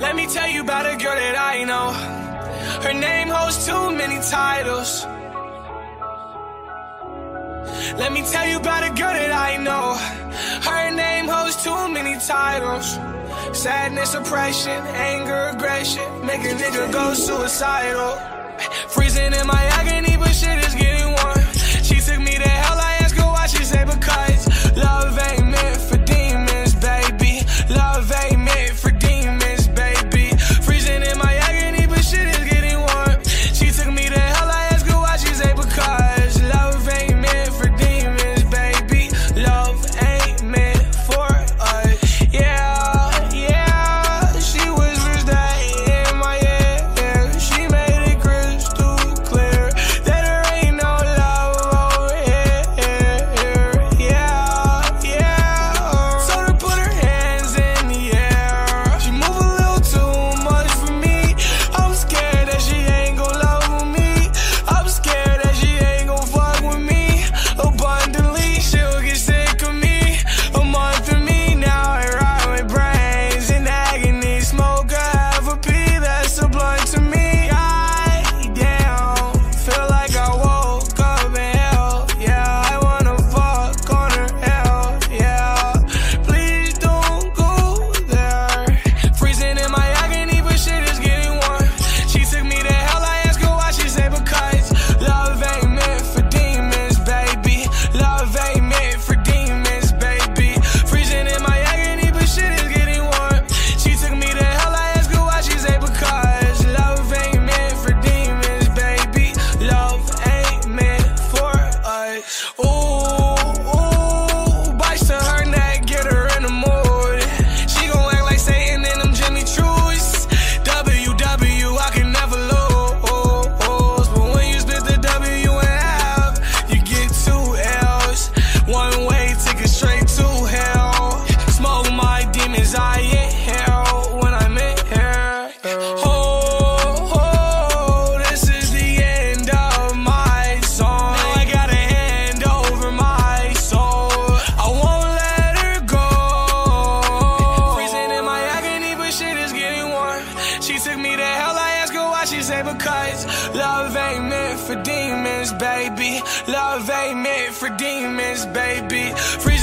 Let me tell you about a girl that I know. Her name holds too many titles. Let me tell you about a girl that I know. Her name holds too many titles. Sadness, oppression, anger, aggression. Make a nigga go suicidal. Freezing in my agony, but shit is getting. say because love ain't meant for demons, baby. Love ain't meant for demons, baby. Free